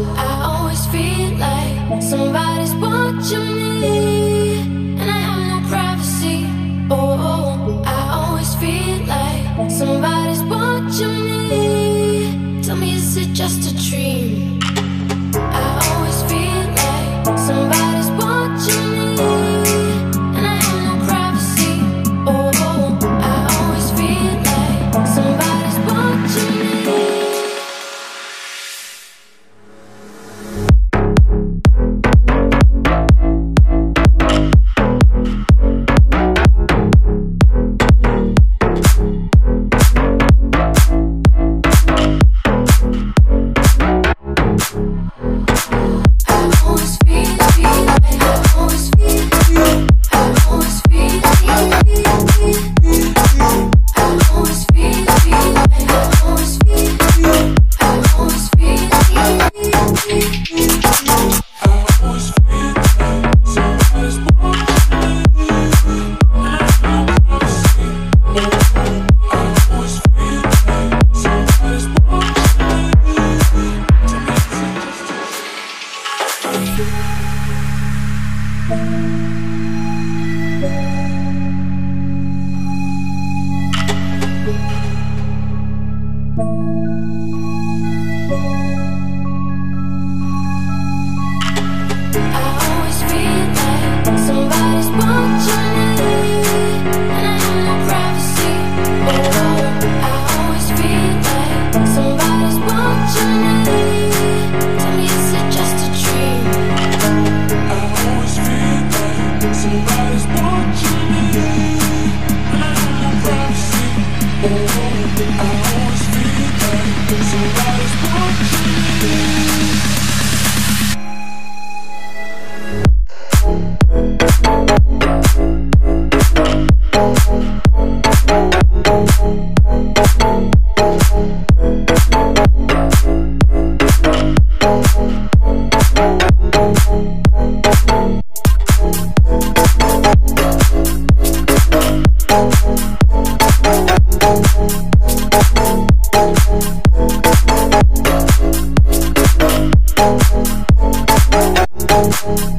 I always feel like somebody's watching me, Thank you. Thank you.